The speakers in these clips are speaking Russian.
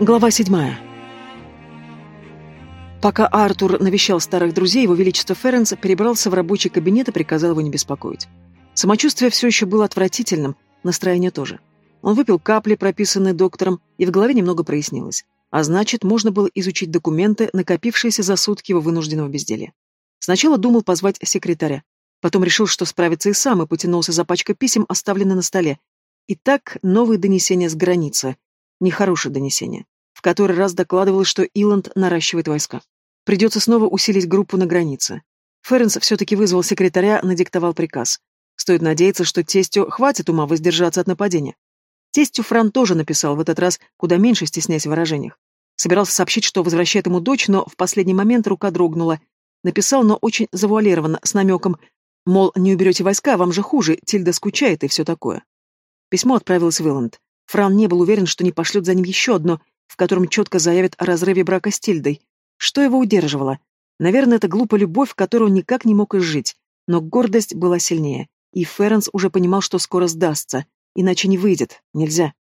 Глава седьмая. Пока Артур навещал старых друзей, его величество Ференс перебрался в рабочий кабинет и приказал его не беспокоить. Самочувствие все еще было отвратительным, настроение тоже. Он выпил капли, прописанные доктором, и в голове немного прояснилось. А значит, можно было изучить документы, накопившиеся за сутки его вынужденного безделья. Сначала думал позвать секретаря. Потом решил, что справится и сам, и потянулся за пачкой писем, оставленной на столе. Итак, новые донесения с границы. Нехорошее донесение, в который раз докладывалось, что Иланд наращивает войска. Придется снова усилить группу на границе. Ференс все-таки вызвал секретаря, надиктовал приказ. Стоит надеяться, что тестю хватит ума воздержаться от нападения. Тестю Фран тоже написал в этот раз, куда меньше стесняясь в выражениях. Собирался сообщить, что возвращает ему дочь, но в последний момент рука дрогнула. Написал, но очень завуалированно, с намеком, мол, не уберете войска, вам же хуже, Тильда скучает и все такое. Письмо отправилось в Иланд. Фран не был уверен, что не пошлет за ним еще одно, в котором четко заявит о разрыве брака с Тильдой. Что его удерживало? Наверное, это глупая любовь, которую он никак не мог изжить. Но гордость была сильнее, и Ференс уже понимал, что скоро сдастся, иначе не выйдет, нельзя.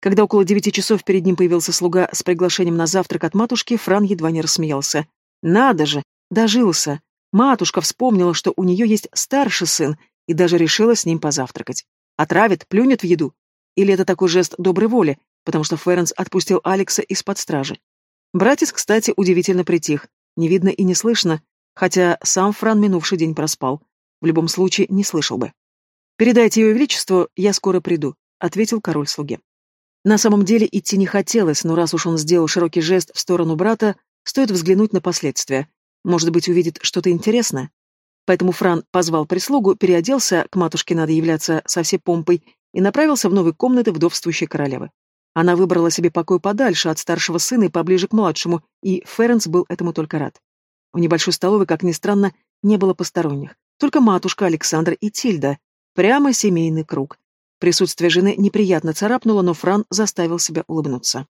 Когда около девяти часов перед ним появился слуга с приглашением на завтрак от матушки, Фран едва не рассмеялся. «Надо же! Дожился! Матушка вспомнила, что у нее есть старший сын, и даже решила с ним позавтракать. Отравит, плюнет в еду. Или это такой жест доброй воли, потому что Ференс отпустил Алекса из-под стражи. Братец, кстати, удивительно притих. Не видно и не слышно, хотя сам Фран минувший день проспал. В любом случае, не слышал бы. «Передайте ее величеству, я скоро приду», — ответил король слуге. На самом деле идти не хотелось, но раз уж он сделал широкий жест в сторону брата, стоит взглянуть на последствия. Может быть, увидит что-то интересное. Поэтому Фран позвал прислугу, переоделся, к матушке надо являться со всей помпой, и направился в новые комнаты вдовствующей королевы. Она выбрала себе покой подальше от старшего сына и поближе к младшему, и Ференс был этому только рад. В небольшой столовой, как ни странно, не было посторонних. Только матушка, Александр и Тильда. Прямо семейный круг. Присутствие жены неприятно царапнуло, но Фран заставил себя улыбнуться.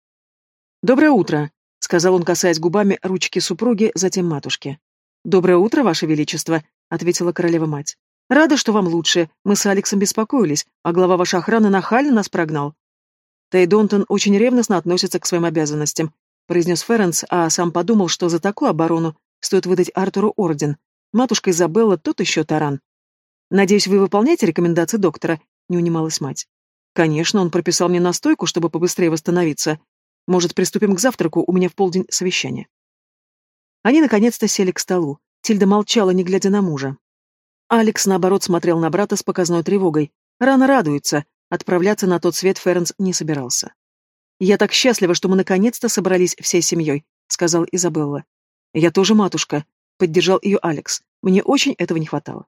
«Доброе утро», — сказал он, касаясь губами ручки супруги, затем матушки. «Доброе утро, Ваше Величество», — ответила королева-мать. Рада, что вам лучше. Мы с Алексом беспокоились, а глава вашей охраны нахально нас прогнал. Тей Донтон очень ревностно относится к своим обязанностям, произнес Ференс, а сам подумал, что за такую оборону стоит выдать Артуру орден. Матушка Изабелла тут еще таран. Надеюсь, вы выполняете рекомендации доктора, не унималась мать. Конечно, он прописал мне настойку, чтобы побыстрее восстановиться. Может, приступим к завтраку, у меня в полдень совещание. Они наконец-то сели к столу. Тильда молчала, не глядя на мужа. Алекс, наоборот, смотрел на брата с показной тревогой. Рано радуется. Отправляться на тот свет Ференс не собирался. «Я так счастлива, что мы наконец-то собрались всей семьей», — сказал Изабелла. «Я тоже матушка», — поддержал ее Алекс. «Мне очень этого не хватало».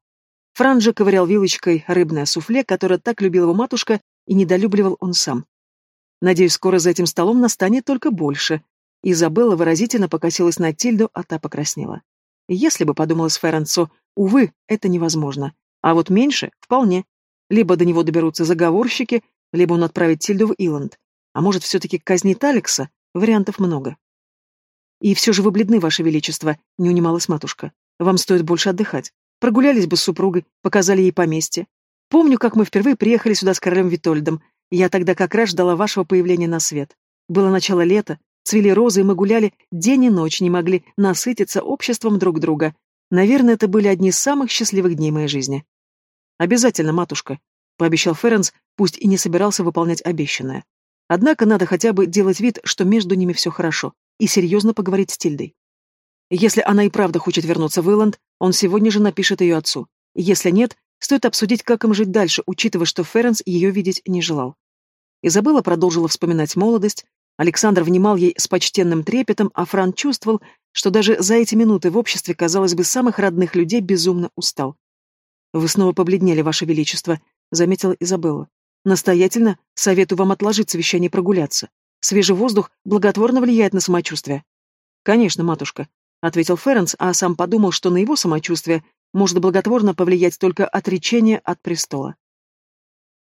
Франджи ковырял вилочкой рыбное суфле, которое так любил его матушка, и недолюбливал он сам. «Надеюсь, скоро за этим столом настанет только больше». Изабелла выразительно покосилась на Тильду, а та покраснела. Если бы, подумалось Ференцу, Увы, это невозможно. А вот меньше — вполне. Либо до него доберутся заговорщики, либо он отправит Тильду в Иланд. А может, все-таки казнит Алекса? Вариантов много. «И все же вы бледны, Ваше Величество», — не унималась матушка. «Вам стоит больше отдыхать. Прогулялись бы с супругой, показали ей поместье. Помню, как мы впервые приехали сюда с королем Витольдом. Я тогда как раз ждала вашего появления на свет. Было начало лета, цвели розы, мы гуляли день и ночь, не могли насытиться обществом друг друга. Наверное, это были одни из самых счастливых дней моей жизни. «Обязательно, матушка», — пообещал Ференс, пусть и не собирался выполнять обещанное. Однако надо хотя бы делать вид, что между ними все хорошо, и серьезно поговорить с Тильдой. Если она и правда хочет вернуться в Иланд, он сегодня же напишет ее отцу. Если нет, стоит обсудить, как им жить дальше, учитывая, что Ференс ее видеть не желал. Изабелла продолжила вспоминать молодость, Александр внимал ей с почтенным трепетом, а Фран чувствовал, что даже за эти минуты в обществе, казалось бы, самых родных людей безумно устал. «Вы снова побледнели, Ваше Величество», — заметила Изабелла. «Настоятельно советую вам отложить совещание прогуляться. Свежий воздух благотворно влияет на самочувствие». «Конечно, матушка», — ответил Ференс, а сам подумал, что на его самочувствие может благотворно повлиять только отречение от престола.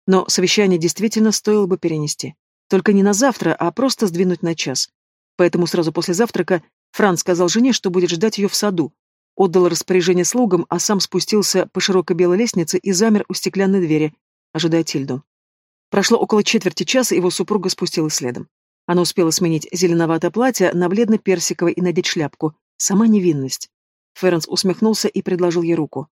Но совещание действительно стоило бы перенести. Только не на завтра, а просто сдвинуть на час. Поэтому сразу после завтрака Франц сказал жене, что будет ждать ее в саду. Отдал распоряжение слугам, а сам спустился по широкой белой лестнице и замер у стеклянной двери, ожидая Тильду. Прошло около четверти часа, его супруга спустилась следом. Она успела сменить зеленоватое платье на бледно-персиковое и надеть шляпку. Сама невинность. Ференс усмехнулся и предложил ей руку.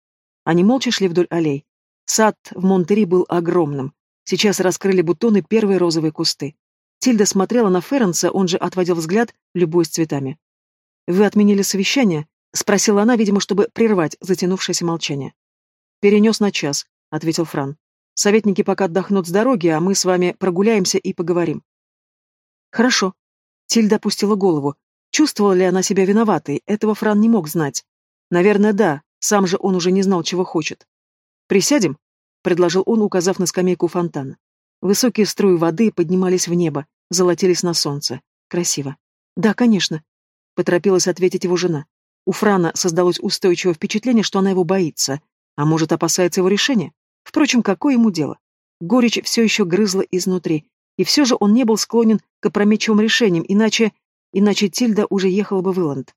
Они молча шли вдоль аллей. Сад в Монтери был огромным. Сейчас раскрыли бутоны первые розовые кусты. Тильда смотрела на Ференса, он же отводил взгляд, любуясь цветами. «Вы отменили совещание?» — спросила она, видимо, чтобы прервать затянувшееся молчание. «Перенес на час», — ответил Фран. «Советники пока отдохнут с дороги, а мы с вами прогуляемся и поговорим». «Хорошо». Тильда опустила голову. Чувствовала ли она себя виноватой, этого Фран не мог знать. Наверное, да, сам же он уже не знал, чего хочет. «Присядем?» — предложил он, указав на скамейку фонтана. Высокие струи воды поднимались в небо, золотились на солнце. Красиво. «Да, конечно», — поторопилась ответить его жена. У Франа создалось устойчивое впечатление, что она его боится, а может, опасается его решения. Впрочем, какое ему дело? Горечь все еще грызла изнутри, и все же он не был склонен к опрометчивым решениям, иначе... иначе Тильда уже ехала бы в Иланд.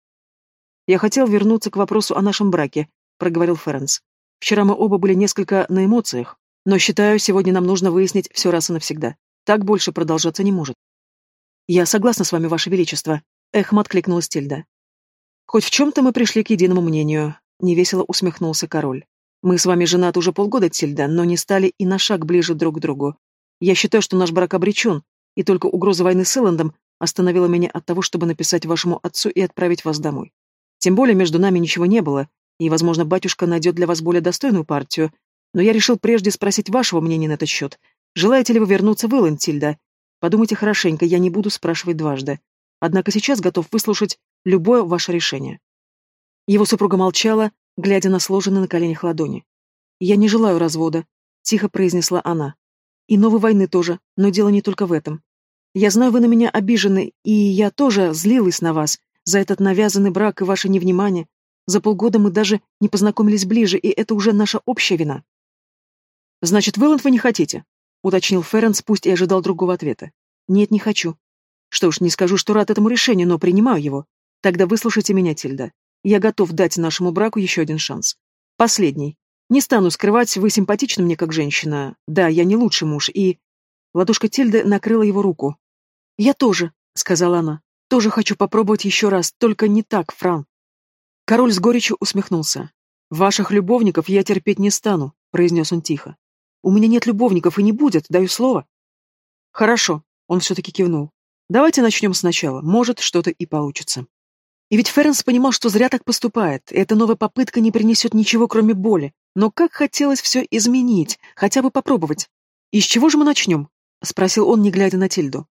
«Я хотел вернуться к вопросу о нашем браке», — проговорил Ференс. «Вчера мы оба были несколько на эмоциях, но считаю, сегодня нам нужно выяснить все раз и навсегда. Так больше продолжаться не может». «Я согласна с вами, Ваше Величество», — эхом откликнулась Тильда. «Хоть в чем-то мы пришли к единому мнению», — невесело усмехнулся король. «Мы с вами женаты уже полгода, Тильда, но не стали и на шаг ближе друг к другу. Я считаю, что наш брак обречен, и только угроза войны с Эллендом остановила меня от того, чтобы написать вашему отцу и отправить вас домой. Тем более между нами ничего не было, и, возможно, батюшка найдет для вас более достойную партию. Но я решил прежде спросить вашего мнения на этот счет. Желаете ли вы вернуться в Элленд, Тильда? Подумайте хорошенько, я не буду спрашивать дважды. Однако сейчас готов выслушать любое ваше решение. Его супруга молчала, глядя на сложенные на коленях ладони. «Я не желаю развода», — тихо произнесла она. «И новой войны тоже, но дело не только в этом. Я знаю, вы на меня обижены, и я тоже злилась на вас, за этот навязанный брак и ваше невнимание. За полгода мы даже не познакомились ближе, и это уже наша общая вина. Значит, Вэланд вы не хотите? уточнил Ференс, пусть и ожидал другого ответа. Нет, не хочу. Что ж, не скажу, что рад этому решению, но принимаю его. Тогда выслушайте меня, Тильда. Я готов дать нашему браку еще один шанс. Последний. Не стану скрывать, вы симпатичны мне как женщина. Да, я не лучший муж, и... Ладошка Тильды накрыла его руку. «Я тоже», — сказала она. Тоже хочу попробовать еще раз, только не так, Фран. Король с горечью усмехнулся. «Ваших любовников я терпеть не стану», — произнес он тихо. «У меня нет любовников и не будет, даю слово». «Хорошо», — он все-таки кивнул. «Давайте начнем сначала, может, что-то и получится». И ведь Ференс понимал, что зря так поступает, эта новая попытка не принесет ничего, кроме боли. Но как хотелось все изменить, хотя бы попробовать. «И с чего же мы начнем?» — спросил он, не глядя на Тильду.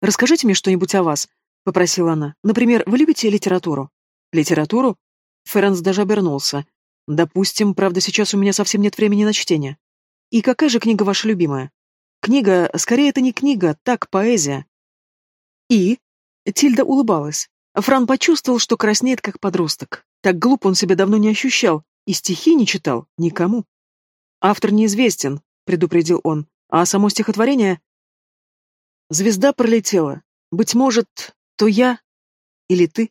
«Расскажите мне что-нибудь о вас, — попросила она. «Например, вы любите литературу?» «Литературу?» Ференс даже обернулся. «Допустим, правда, сейчас у меня совсем нет времени на чтение. И какая же книга ваша любимая?» «Книга, скорее, это не книга, так, поэзия». «И?» Тильда улыбалась. Фран почувствовал, что краснеет, как подросток. Так глупо он себя давно не ощущал, и стихи не читал никому. «Автор неизвестен», — предупредил он, — «а само стихотворение...» Звезда пролетела. Быть может, то я или ты.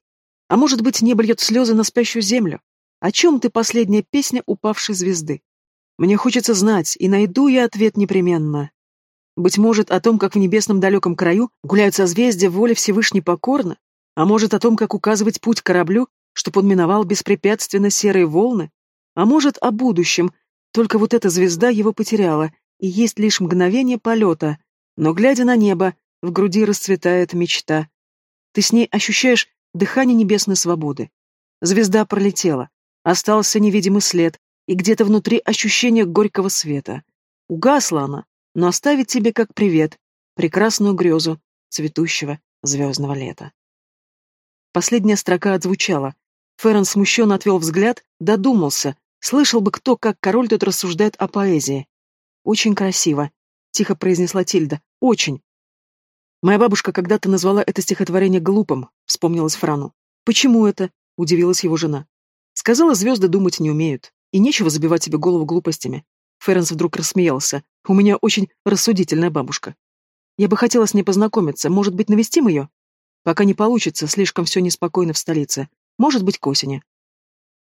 А может быть, небо льет слезы на спящую землю. О чем ты последняя песня упавшей звезды? Мне хочется знать, и найду я ответ непременно. Быть может, о том, как в небесном далеком краю гуляют созвездия воле Всевышней покорно, а может, о том, как указывать путь кораблю, чтоб он миновал беспрепятственно серые волны, а может, о будущем, только вот эта звезда его потеряла, и есть лишь мгновение полета, но, глядя на небо, в груди расцветает мечта, ты с ней ощущаешь дыхание небесной свободы. Звезда пролетела, остался невидимый след, и где-то внутри ощущение горького света. Угасла она, но оставит тебе как привет прекрасную грезу цветущего звездного лета. Последняя строка отзвучала. Феррен смущенно отвел взгляд, додумался, слышал бы кто, как король тут рассуждает о поэзии. «Очень красиво», — тихо произнесла Тильда. «Очень. Моя бабушка когда-то назвала это стихотворение глупым, вспомнилась Франу. Почему это? удивилась его жена. Сказала, звезды думать не умеют, и нечего забивать себе голову глупостями. Ференс вдруг рассмеялся. У меня очень рассудительная бабушка. Я бы хотела с ней познакомиться, может быть, навестим ее? Пока не получится, слишком все неспокойно в столице. Может быть, к осени.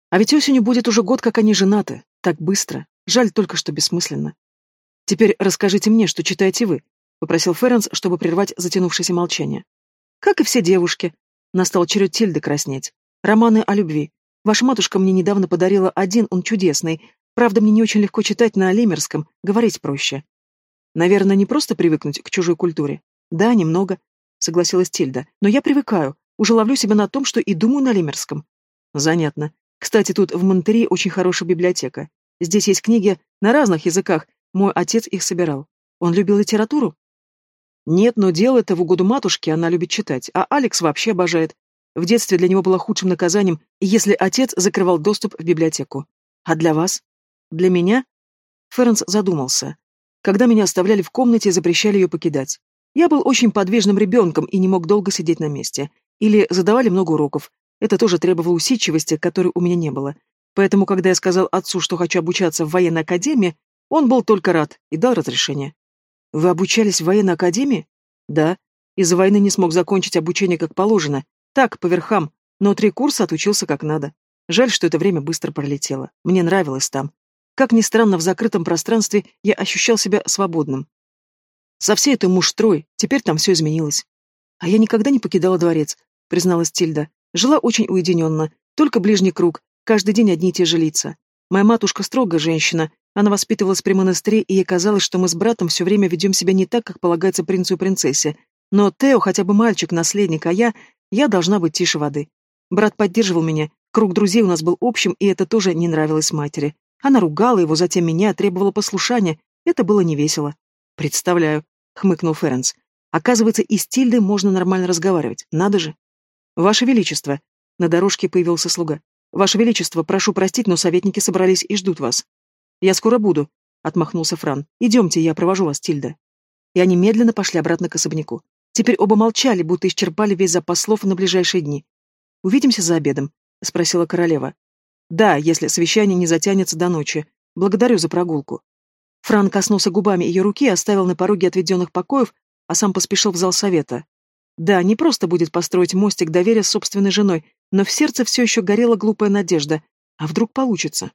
А ведь осенью будет уже год, как они женаты. Так быстро. Жаль только, что бессмысленно. Теперь расскажите мне, что читаете вы, — попросил Ференс, чтобы прервать затянувшееся молчание. «Как и все девушки». Настал черед Тильды краснеть. «Романы о любви. Ваша матушка мне недавно подарила один, он чудесный. Правда, мне не очень легко читать на лемерском, говорить проще». «Наверное, не просто привыкнуть к чужой культуре?» «Да, немного», — согласилась Тильда. «Но я привыкаю. Уже ловлю себя на том, что и думаю на лемерском». «Занятно. Кстати, тут в Монтерии очень хорошая библиотека. Здесь есть книги на разных языках. Мой отец их собирал. Он любил литературу?» «Нет, но дело это в угоду матушке, она любит читать, а Алекс вообще обожает. В детстве для него было худшим наказанием, если отец закрывал доступ в библиотеку. А для вас? Для меня?» Ференс задумался. Когда меня оставляли в комнате и запрещали ее покидать. Я был очень подвижным ребенком и не мог долго сидеть на месте. Или задавали много уроков. Это тоже требовало усидчивости, которой у меня не было. Поэтому, когда я сказал отцу, что хочу обучаться в военной академии, он был только рад и дал разрешение. «Вы обучались в военной академии?» «Да. Из-за войны не смог закончить обучение как положено. Так, по верхам, но три курса отучился как надо. Жаль, что это время быстро пролетело. Мне нравилось там. Как ни странно, в закрытом пространстве я ощущал себя свободным. Со всей этой муштрой, теперь там все изменилось. А я никогда не покидала дворец, призналась Тильда. Жила очень уединенно, только ближний круг, каждый день одни и те же лица. Моя матушка строгая женщина, она воспитывалась при монастыре, и ей казалось, что мы с братом все время ведем себя не так, как полагается принцу и принцессе. Но Тео хотя бы мальчик, наследник, а я... Я должна быть тише воды. Брат поддерживал меня, круг друзей у нас был общим, и это тоже не нравилось матери. Она ругала его, затем меня, требовала послушания. Это было невесело. Представляю, хмыкнул Ференс. Оказывается, и с Тильдой можно нормально разговаривать. Надо же. Ваше Величество. На дорожке появился слуга. Ваше Величество, прошу простить, но советники собрались и ждут вас. Я скоро буду, отмахнулся Фран. Идемте, я провожу вас, Тильда. И они медленно пошли обратно к особняку. Теперь оба молчали, будто исчерпали весь запас слов на ближайшие дни. «Увидимся за обедом?» — спросила королева. «Да, если совещание не затянется до ночи. Благодарю за прогулку». Фран коснулся губами ее руки и оставил на пороге отведенных покоев, а сам поспешил в зал совета. Да, не просто будет построить мостик доверия с собственной женой, но в сердце все еще горела глупая надежда. А вдруг получится?